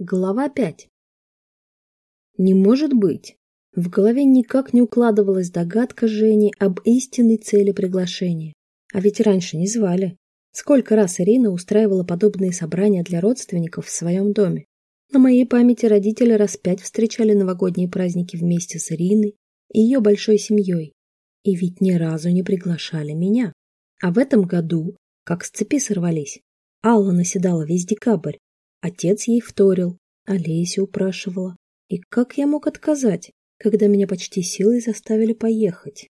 Глава 5. Не может быть. В голове никак не укладывалась догадка Жени об истинной цели приглашения. А ведь раньше не звали. Сколько раз Ирина устраивала подобные собрания для родственников в своем доме. На моей памяти родители раз пять встречали новогодние праздники вместе с Ириной и ее большой семьей. И ведь ни разу не приглашали меня. А в этом году, как с цепи сорвались, Алла наседала весь декабрь, Отец ей вторил, Олеся упрашивала. И как я мог отказать, когда меня почти силой заставили поехать?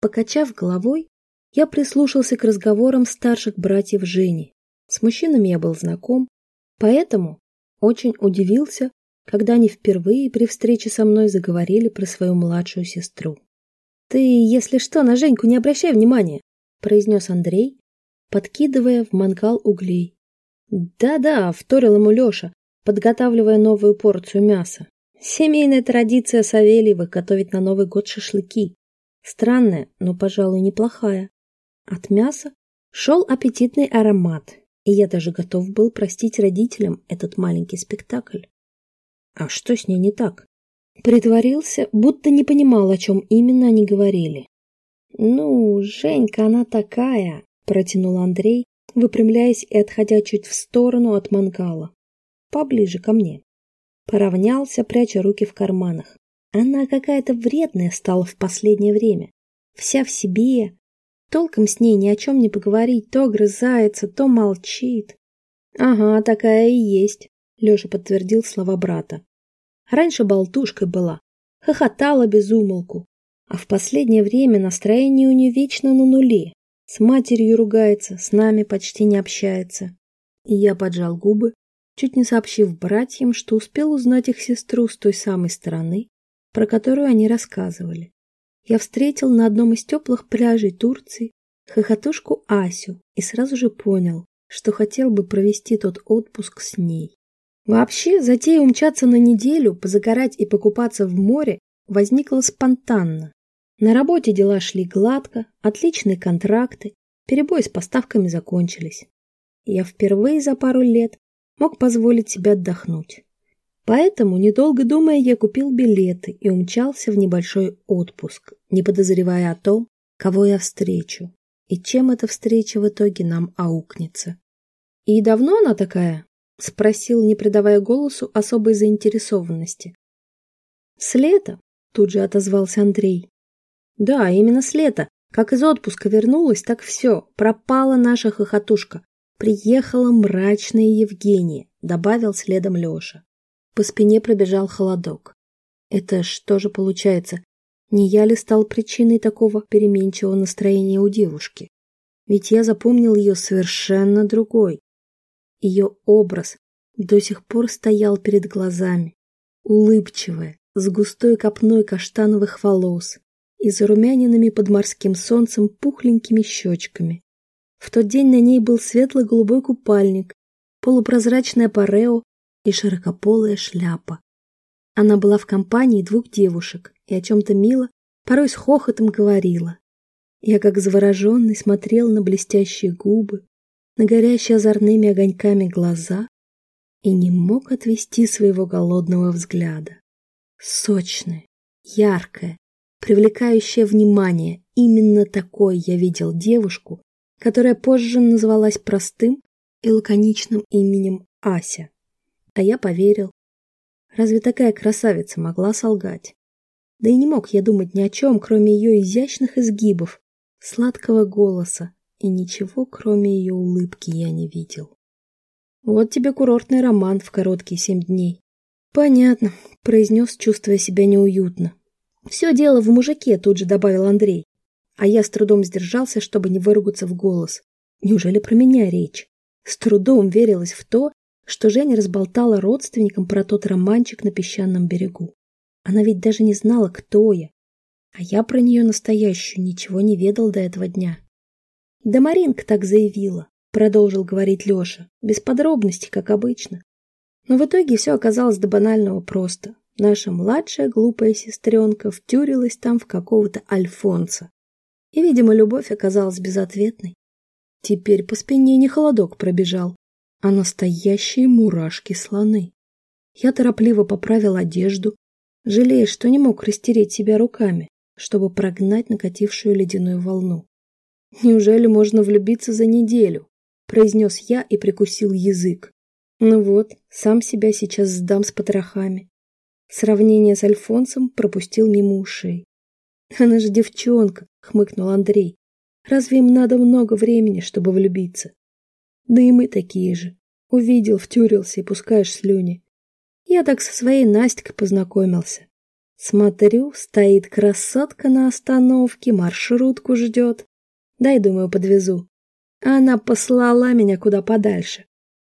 Покачав головой, я прислушался к разговорам старших братьев Жени. С мужчинами я был знаком, поэтому очень удивился, когда они впервые при встрече со мной заговорили про свою младшую сестру. «Ты, если что, на Женьку не обращай внимания», – произнес Андрей, подкидывая в мангал углей. «Да-да», — вторил ему Леша, подготавливая новую порцию мяса. «Семейная традиция Савельевых готовить на Новый год шашлыки. Странная, но, пожалуй, неплохая. От мяса шел аппетитный аромат, и я даже готов был простить родителям этот маленький спектакль. А что с ней не так? Притворился, будто не понимал, о чем именно они говорили. «Ну, Женька, она такая», — протянул Андрей, выпрямляясь и отходя чуть в сторону от мангала. Поближе ко мне. Поравнялся, пряча руки в карманах. Она какая-то вредная стала в последнее время. Вся в себе. Толком с ней ни о чем не поговорить. То огрызается, то молчит. Ага, такая и есть, Леша подтвердил слова брата. Раньше болтушкой была. Хохотала без умолку. А в последнее время настроение у нее вечно на нуле. С матерью ругается, с нами почти не общается. И я поджал губы, чуть не сообщив братьям, что успел узнать их сестру с той самой стороны, про которую они рассказывали. Я встретил на одном из теплых пляжей Турции хохотушку Асю и сразу же понял, что хотел бы провести тот отпуск с ней. Вообще, затея умчаться на неделю, позагорать и покупаться в море возникла спонтанно. На работе дела шли гладко, отличные контракты, перебои с поставками закончились. Я впервые за пару лет мог позволить себе отдохнуть. Поэтому, недолго думая, я купил билеты и умчался в небольшой отпуск, не подозревая о том, кого я встречу и чем эта встреча в итоге нам аукнется. «И давно она такая?» — спросил, не придавая голосу особой заинтересованности. «С лета», — тут же отозвался Андрей. Да, именно с лета. Как из отпуска вернулась, так все, пропала наша хохотушка. Приехала мрачная Евгения, добавил следом Леша. По спине пробежал холодок. Это что же получается? Не я ли стал причиной такого переменчивого настроения у девушки? Ведь я запомнил ее совершенно другой. Ее образ до сих пор стоял перед глазами. Улыбчивая, с густой копной каштановых волос, и зарумяненными под морским солнцем пухленькими щечками. В тот день на ней был светло-голубой купальник, полупрозрачное парео и широкополая шляпа. Она была в компании двух девушек и о чем-то мило, порой с хохотом говорила. Я, как завороженный, смотрел на блестящие губы, на горящие озорными огоньками глаза и не мог отвести своего голодного взгляда. Сочная, яркая, привлекающая внимание. Именно такой я видел девушку, которая позже называлась простым и лаконичным именем Ася. А я поверил. Разве такая красавица могла солгать? Да и не мог я думать ни о чем, кроме ее изящных изгибов, сладкого голоса, и ничего, кроме ее улыбки, я не видел. Вот тебе курортный роман в короткие семь дней. Понятно, произнес, чувствуя себя неуютно. «Все дело в мужике», — тут же добавил Андрей. А я с трудом сдержался, чтобы не выругаться в голос. Неужели про меня речь? С трудом верилось в то, что Женя разболтала родственникам про тот романчик на песчаном берегу. Она ведь даже не знала, кто я. А я про нее настоящую ничего не ведал до этого дня. Да Маринка так заявила, продолжил говорить Леша, без подробностей, как обычно. Но в итоге все оказалось до банального просто. Наша младшая глупая сестренка втюрилась там в какого-то Альфонса. И, видимо, любовь оказалась безответной. Теперь по спине не холодок пробежал, а настоящие мурашки слоны. Я торопливо поправил одежду, жалея, что не мог растереть себя руками, чтобы прогнать накатившую ледяную волну. «Неужели можно влюбиться за неделю?» – произнес я и прикусил язык. «Ну вот, сам себя сейчас сдам с потрохами». Сравнение с Альфонсом пропустил мимо ушей. «Она же девчонка», — хмыкнул Андрей. «Разве им надо много времени, чтобы влюбиться?» «Да и мы такие же. Увидел, втюрился и пускаешь слюни. Я так со своей Настикой познакомился. Смотрю, стоит красотка на остановке, маршрутку ждет. Дай, думаю, подвезу. А она послала меня куда подальше.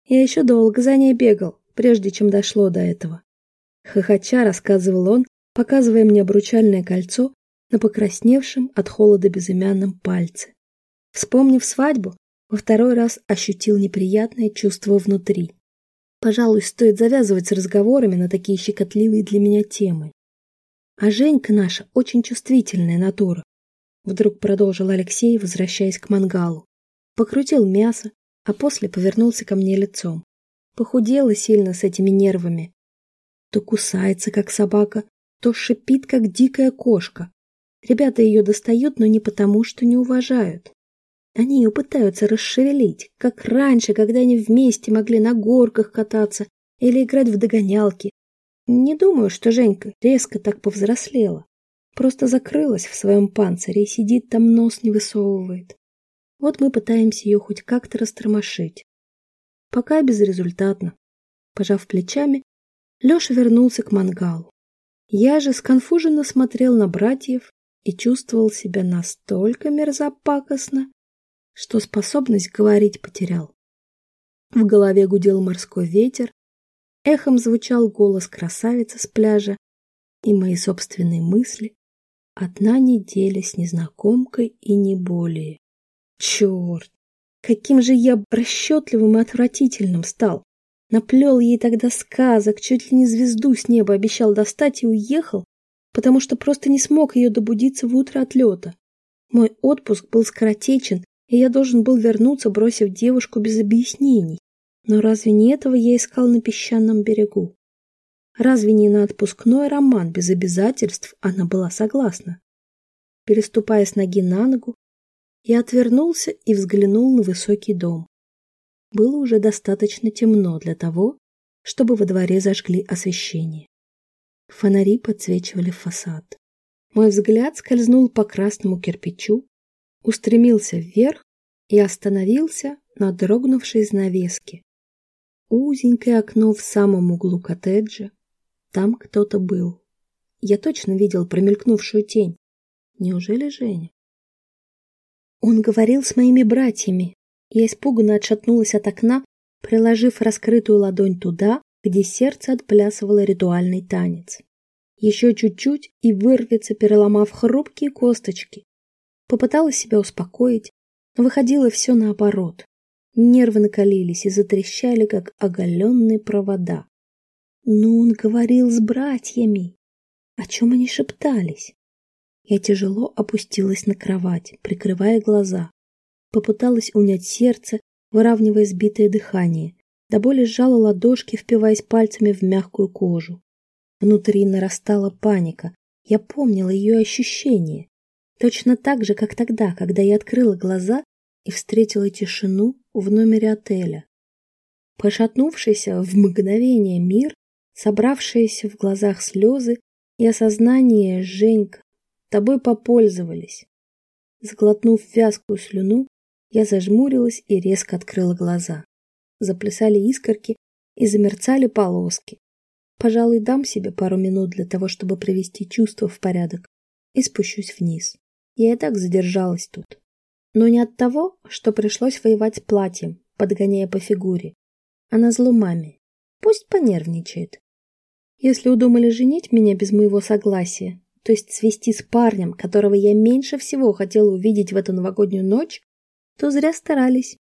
Я еще долго за ней бегал, прежде чем дошло до этого. Хохоча рассказывал он, показывая мне обручальное кольцо на покрасневшем от холода безымянном пальце. Вспомнив свадьбу, во второй раз ощутил неприятное чувство внутри. Пожалуй, стоит завязывать с разговорами на такие щекотливые для меня темы. А Женька наша очень чувствительная натура. Вдруг продолжил Алексей, возвращаясь к мангалу. Покрутил мясо, а после повернулся ко мне лицом. Похудела сильно с этими нервами. То кусается, как собака, то шипит, как дикая кошка. Ребята ее достают, но не потому, что не уважают. Они ее пытаются расшевелить, как раньше, когда они вместе могли на горках кататься или играть в догонялки. Не думаю, что Женька резко так повзрослела. Просто закрылась в своем панцире и сидит там, нос не высовывает. Вот мы пытаемся ее хоть как-то растормошить. Пока безрезультатно. Пожав плечами, Леша вернулся к мангалу. Я же сконфуженно смотрел на братьев и чувствовал себя настолько мерзопакостно, что способность говорить потерял. В голове гудел морской ветер, эхом звучал голос красавицы с пляжа и мои собственные мысли. Одна неделя с незнакомкой и не более. Черт! Каким же я расчетливым и отвратительным стал! Наплел ей тогда сказок, чуть ли не звезду с неба обещал достать и уехал, потому что просто не смог ее добудиться в утро отлета. Мой отпуск был скоротечен, и я должен был вернуться, бросив девушку без объяснений. Но разве не этого я искал на песчаном берегу? Разве не на отпускной роман без обязательств она была согласна? Переступая с ноги на ногу, я отвернулся и взглянул на высокий дом. Было уже достаточно темно для того, чтобы во дворе зажгли освещение. Фонари подсвечивали фасад. Мой взгляд скользнул по красному кирпичу, устремился вверх и остановился на дрогнувшей занавеске. Узенькое окно в самом углу коттеджа. Там кто-то был. Я точно видел промелькнувшую тень. Неужели Женя? Он говорил с моими братьями. Я испуганно отшатнулась от окна, приложив раскрытую ладонь туда, где сердце отплясывало ритуальный танец. Еще чуть-чуть и вырвется, переломав хрупкие косточки, Попыталась себя успокоить, но выходило все наоборот. Нервы накалились и затрещали, как оголенные провода. Но он говорил с братьями. О чем они шептались? Я тяжело опустилась на кровать, прикрывая глаза. Попыталась унять сердце, выравнивая сбитое дыхание. До боли сжала ладошки, впиваясь пальцами в мягкую кожу. Внутри нарастала паника. Я помнила ее ощущение. Точно так же, как тогда, когда я открыла глаза и встретила тишину в номере отеля. Пошатнувшийся в мгновение мир, собравшиеся в глазах слезы и осознание «Женька, тобой попользовались». Сглотнув вязкую слюну, я зажмурилась и резко открыла глаза. Заплясали искорки и замерцали полоски. Пожалуй, дам себе пару минут для того, чтобы привести чувства в порядок и спущусь вниз. Я и так задержалась тут. Но не от того, что пришлось воевать с платьем, подгоняя по фигуре, а на зло маме. Пусть понервничает. Если удумали женить меня без моего согласия, то есть свести с парнем, которого я меньше всего хотела увидеть в эту новогоднюю ночь, то зря старались.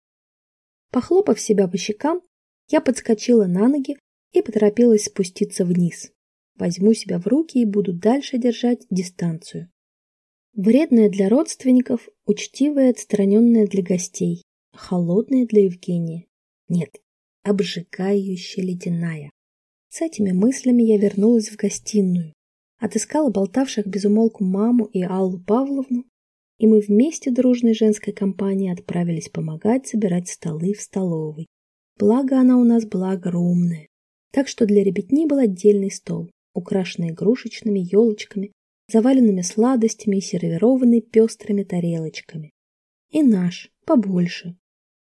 Похлопав себя по щекам, я подскочила на ноги и поторопилась спуститься вниз. Возьму себя в руки и буду дальше держать дистанцию. Вредная для родственников, учтивая, отстраненная для гостей, холодная для Евгения. Нет, обжигающая ледяная. С этими мыслями я вернулась в гостиную, отыскала болтавших безумолку маму и Аллу Павловну, и мы вместе дружной женской компанией отправились помогать собирать столы в столовой. Благо она у нас была огромная, так что для ребятни был отдельный стол, украшенный игрушечными елочками, заваленными сладостями и сервированный пестрыми тарелочками. И наш, побольше,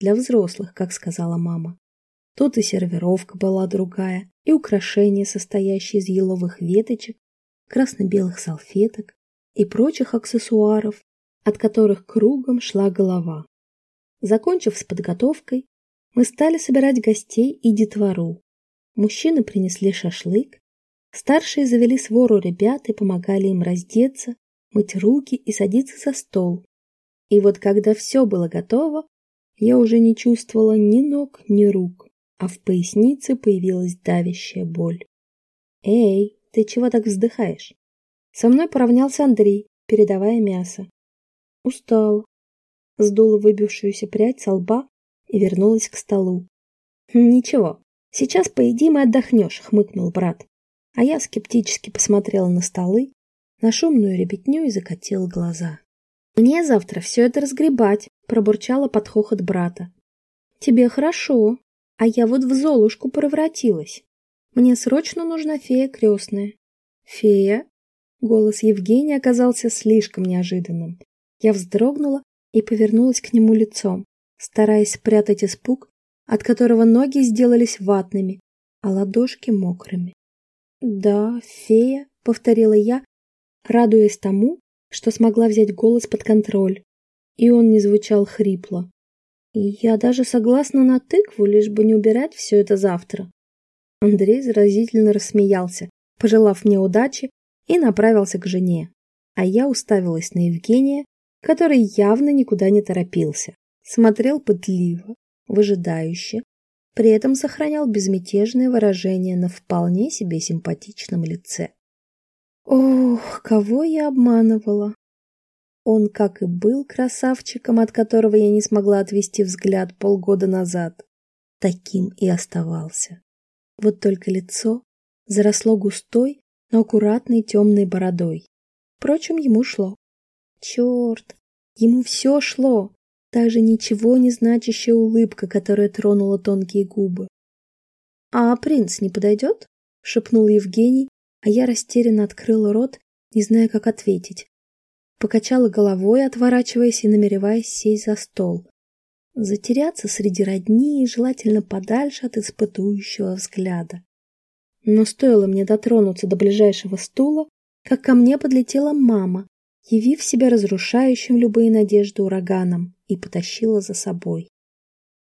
для взрослых, как сказала мама. Тут и сервировка была другая, и украшения, состоящие из еловых веточек, красно-белых салфеток и прочих аксессуаров, от которых кругом шла голова. Закончив с подготовкой, мы стали собирать гостей и детвору. Мужчины принесли шашлык, старшие завели свору ребят и помогали им раздеться, мыть руки и садиться за стол. И вот когда все было готово, я уже не чувствовала ни ног, ни рук, а в пояснице появилась давящая боль. «Эй, ты чего так вздыхаешь?» Со мной поравнялся Андрей, передавая мясо. Устала. Сдула выбившуюся прядь со лба и вернулась к столу. «Ничего, сейчас поедим и отдохнешь», — хмыкнул брат. А я скептически посмотрела на столы, на шумную ребятню и закатила глаза. «Мне завтра все это разгребать», — пробурчала под хохот брата. «Тебе хорошо, а я вот в Золушку превратилась. Мне срочно нужна фея крестная». «Фея?» Голос Евгения оказался слишком неожиданным. Я вздрогнула и повернулась к нему лицом, стараясь спрятать испуг, от которого ноги сделались ватными, а ладошки мокрыми. «Да, фея», — повторила я, радуясь тому, что смогла взять голос под контроль, и он не звучал хрипло. Я даже согласна на тыкву, лишь бы не убирать все это завтра. Андрей заразительно рассмеялся, пожелав мне удачи, и направился к жене. А я уставилась на Евгения, который явно никуда не торопился. Смотрел пытливо, выжидающе, при этом сохранял безмятежное выражение на вполне себе симпатичном лице. Ох, кого я обманывала! Он, как и был красавчиком, от которого я не смогла отвести взгляд полгода назад, таким и оставался. Вот только лицо заросло густой, но аккуратной темной бородой. Впрочем, ему шло. Черт, ему все шло, даже ничего не значащая улыбка, которая тронула тонкие губы. «А принц не подойдет?» — шепнул Евгений, а я растерянно открыла рот, не зная, как ответить. Покачала головой, отворачиваясь и намереваясь сесть за стол. Затеряться среди родни и желательно подальше от испытующего взгляда. Но стоило мне дотронуться до ближайшего стула, как ко мне подлетела мама, явив себя разрушающим любые надежды ураганом, и потащила за собой.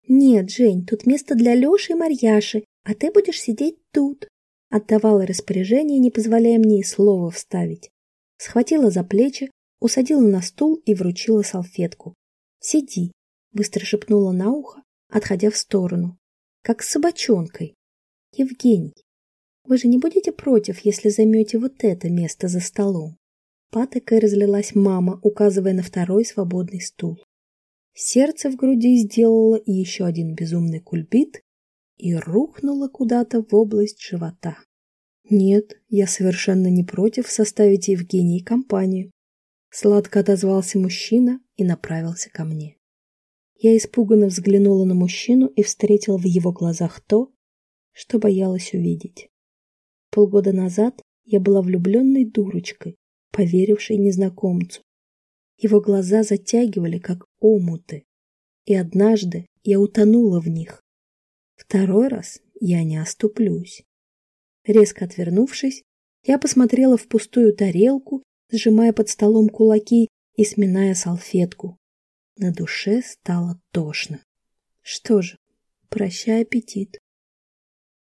«Нет, Жень, тут место для Леши и Марьяши, а ты будешь сидеть тут», отдавала распоряжение, не позволяя мне и слова вставить. Схватила за плечи, усадила на стул и вручила салфетку. «Сиди», — быстро шепнула на ухо, отходя в сторону, как с собачонкой. «Евгений, вы же не будете против, если займете вот это место за столом?» Патокой разлилась мама, указывая на второй свободный стул. Сердце в груди сделало еще один безумный кульбит и рухнуло куда-то в область живота. Нет, я совершенно не против составить Евгении компанию. Сладко отозвался мужчина и направился ко мне. Я испуганно взглянула на мужчину и встретила в его глазах то, что боялась увидеть. Полгода назад я была влюбленной дурочкой, поверившей незнакомцу. Его глаза затягивали, как омуты, и однажды я утонула в них. Второй раз я не оступлюсь. Резко отвернувшись, я посмотрела в пустую тарелку, сжимая под столом кулаки и сминая салфетку. На душе стало тошно. Что же, прощай аппетит.